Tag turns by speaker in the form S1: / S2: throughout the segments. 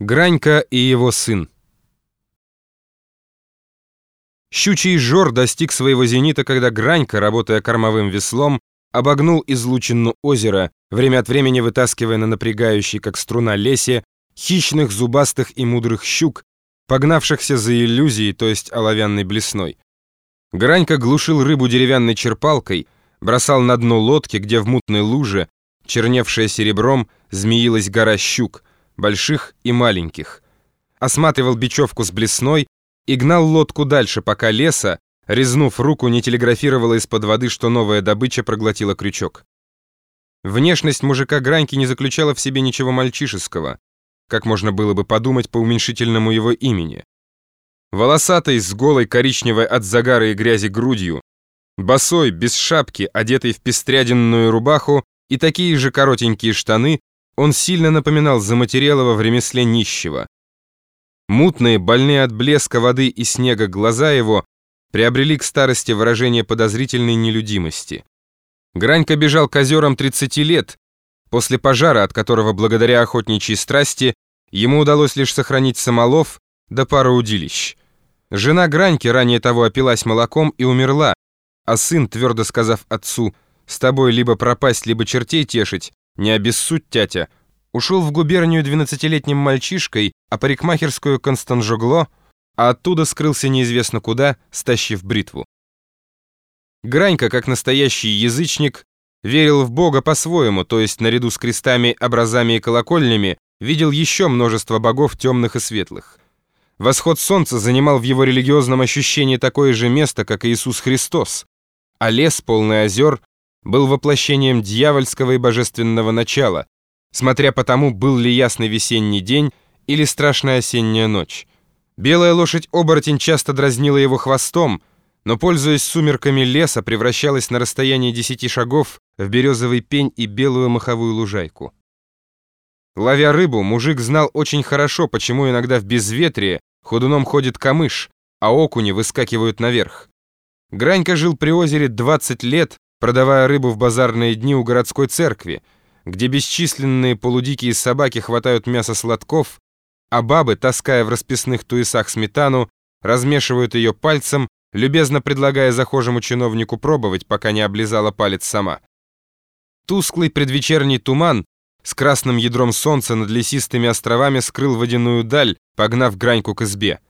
S1: Гранька и его сын. Щучий жор достиг своего зенита, когда Гранька, работая кормовым веслом, обогнул излучину озера, время от времени вытаскивая на напрягающей, как струна, лесе, хищных, зубастых и мудрых щук, погнавшихся за иллюзией, то есть оловянной блесной. Гранька глушил рыбу деревянной черпалкой, бросал на дно лодки, где в мутной луже, черневшая серебром, змеилась гора щук — больших и маленьких. Осматривал бечевку с блесной и гнал лодку дальше, пока леса, резнув руку, не телеграфировала из-под воды, что новая добыча проглотила крючок. Внешность мужика Граньки не заключала в себе ничего мальчишеского, как можно было бы подумать по уменьшительному его имени. Волосатый, с голой коричневой от загара и грязи грудью, босой, без шапки, одетый в пестряденную рубаху и такие же коротенькие штаны, он сильно напоминал Заматерелова в ремесле нищего. Мутные, больные от блеска воды и снега глаза его приобрели к старости выражение подозрительной нелюдимости. Гранька бежал к озерам 30 лет, после пожара, от которого благодаря охотничьей страсти ему удалось лишь сохранить самолов да пару удилищ. Жена Граньки ранее того опилась молоком и умерла, а сын, твердо сказав отцу, «С тобой либо пропасть, либо чертей тешить», не обессудь, тятя, ушел в губернию двенадцатилетним мальчишкой, а парикмахерскую Констанжогло, а оттуда скрылся неизвестно куда, стащив бритву. Гранька, как настоящий язычник, верил в Бога по-своему, то есть наряду с крестами, образами и колокольнями, видел еще множество богов темных и светлых. Восход солнца занимал в его религиозном ощущении такое же место, как Иисус Христос, а лес, полный озер, был воплощением дьявольского и божественного начала, смотря по тому, был ли ясный весенний день или страшная осенняя ночь. Белая лошадь-оборотень часто дразнила его хвостом, но, пользуясь сумерками леса, превращалась на расстоянии десяти шагов в березовый пень и белую маховую лужайку. Ловя рыбу, мужик знал очень хорошо, почему иногда в безветрие ходуном ходит камыш, а окуни выскакивают наверх. Гранька жил при озере 20 лет, продавая рыбу в базарные дни у городской церкви, где бесчисленные полудикие собаки хватают мясо сладков, а бабы, таская в расписных туесах сметану, размешивают ее пальцем, любезно предлагая захожему чиновнику пробовать, пока не облизала палец сама. Тусклый предвечерний туман с красным ядром солнца над лесистыми островами скрыл водяную даль, погнав граньку к избе.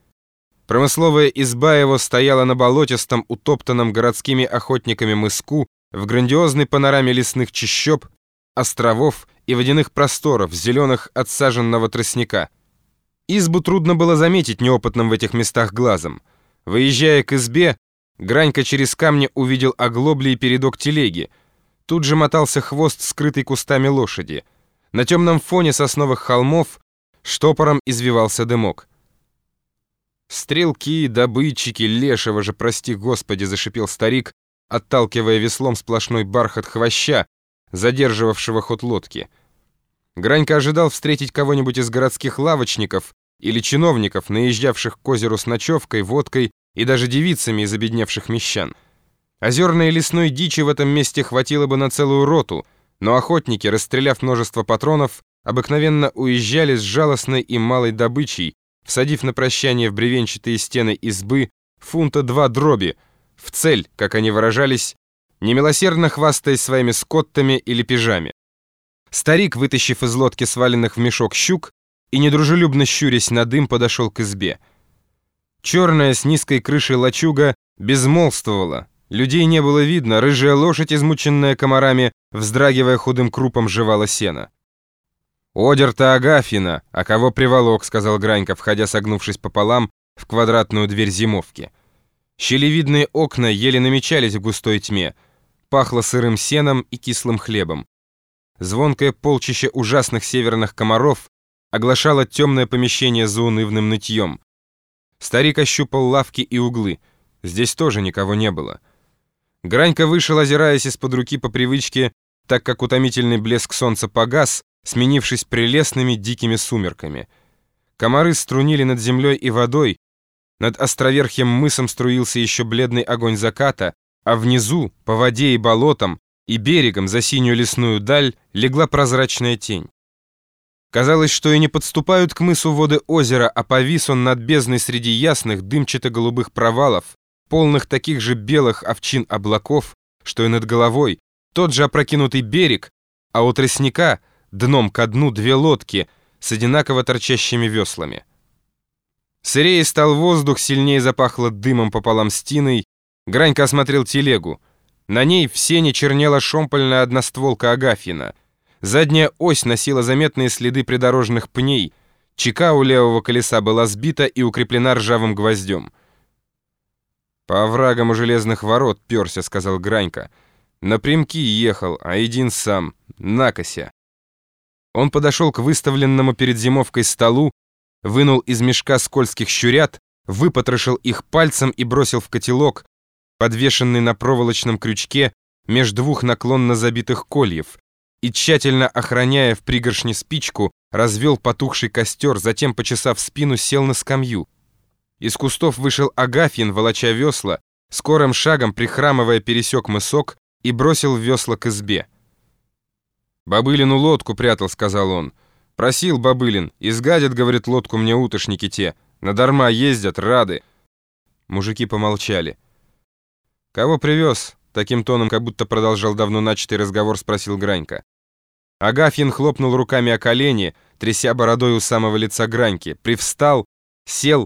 S1: Промысловая изба его стояла на болотистом, утоптанном городскими охотниками мыску, в грандиозной панораме лесных чащоб, островов и водяных просторов, зеленых от саженного тростника. Избу трудно было заметить неопытным в этих местах глазом. Выезжая к избе, Гранька через камни увидел оглобли и передок телеги. Тут же мотался хвост, скрытый кустами лошади. На темном фоне сосновых холмов штопором извивался дымок. «Стрелки, добытчики, лешего же, прости господи!» — зашипел старик, отталкивая веслом сплошной бархат хвоща, задерживавшего ход лодки. Гранька ожидал встретить кого-нибудь из городских лавочников или чиновников, наезжавших к озеру с ночевкой, водкой и даже девицами из обедневших мещан. Озерной лесной дичи в этом месте хватило бы на целую роту, но охотники, расстреляв множество патронов, обыкновенно уезжали с жалостной и малой добычей, всадив на прощание в бревенчатые стены избы фунта два дроби — в цель, как они выражались, немилосердно хвастаясь своими скоттами или пижами. Старик, вытащив из лодки сваленных в мешок щук и недружелюбно щурясь на дым, подошел к избе. Черная с низкой крышей лачуга безмолвствовала. Людей не было видно, рыжая лошадь, измученная комарами, вздрагивая худым крупом, жевала сено. «Одер-то Агафьина, а кого приволок?» — сказал Гранька, входя, согнувшись пополам, в квадратную дверь зимовки. Щелевидные окна еле намечались в густой тьме. Пахло сырым сеном и кислым хлебом. Звонкое полчище ужасных северных комаров оглашало темное помещение за унывным нытьем. Старик ощупал лавки и углы. Здесь тоже никого не было. Гранька вышел, озираясь из-под руки по привычке, так как утомительный блеск солнца погас, сменившись прелестными дикими сумерками. Комары струнили над землей и водой, над островерхим мысом струился еще бледный огонь заката, а внизу, по воде и болотам, и берегом за синюю лесную даль легла прозрачная тень. Казалось, что и не подступают к мысу воды озера, а повис он над бездной среди ясных дымчато-голубых провалов, полных таких же белых овчин облаков, что и над головой, тот же опрокинутый берег, а у тростника дном ко дну две лодки с одинаково торчащими веслами. Сырее стал воздух, сильнее запахло дымом пополам с тиной. Гранька осмотрел телегу. На ней в сене чернела шомпольная одностволка Агафьина. Задняя ось носила заметные следы придорожных пней. Чека у левого колеса была сбита и укреплена ржавым гвоздем. «По оврагам у железных ворот перся», — сказал Гранька. «Напрямки ехал, а един сам, накося». Он подошел к выставленному перед зимовкой столу, вынул из мешка скользких щурят, выпотрошил их пальцем и бросил в котелок, подвешенный на проволочном крючке меж двух наклонно забитых кольев, и, тщательно охраняя в пригоршне спичку, развел потухший костер, затем, почесав спину, сел на скамью. Из кустов вышел Агафьин, волоча весла, скорым шагом, прихрамывая, пересек мысок и бросил весла к избе. «Бабылину лодку прятал», — сказал он. «Просил Бабылин, изгадят, — говорит, — лодку мне утошники те. Надарма ездят, рады». Мужики помолчали. «Кого привез?» — таким тоном, как будто продолжал давно начатый разговор, спросил Гранька. Агафьин хлопнул руками о колени, тряся бородой у самого лица Граньки, привстал, сел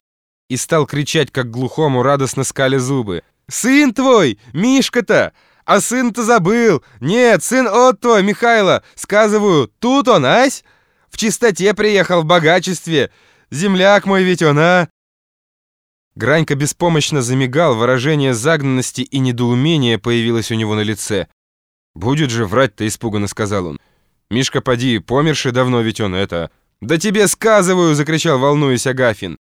S1: и стал кричать, как глухому, радостно скали зубы. «Сын твой! Мишка-то! А сын-то забыл! Нет, сын от твой, Михайло! Сказываю, тут он, ась! В чистоте приехал, в богачестве! Земляк мой ведь он, а!» Гранька беспомощно замигал, выражение загнанности и недоумения появилось у него на лице. «Будет же врать-то», — испуганно сказал он. «Мишка, поди, померший давно ведь он это...» «Да тебе сказываю!» — закричал, волнуясь Агафин.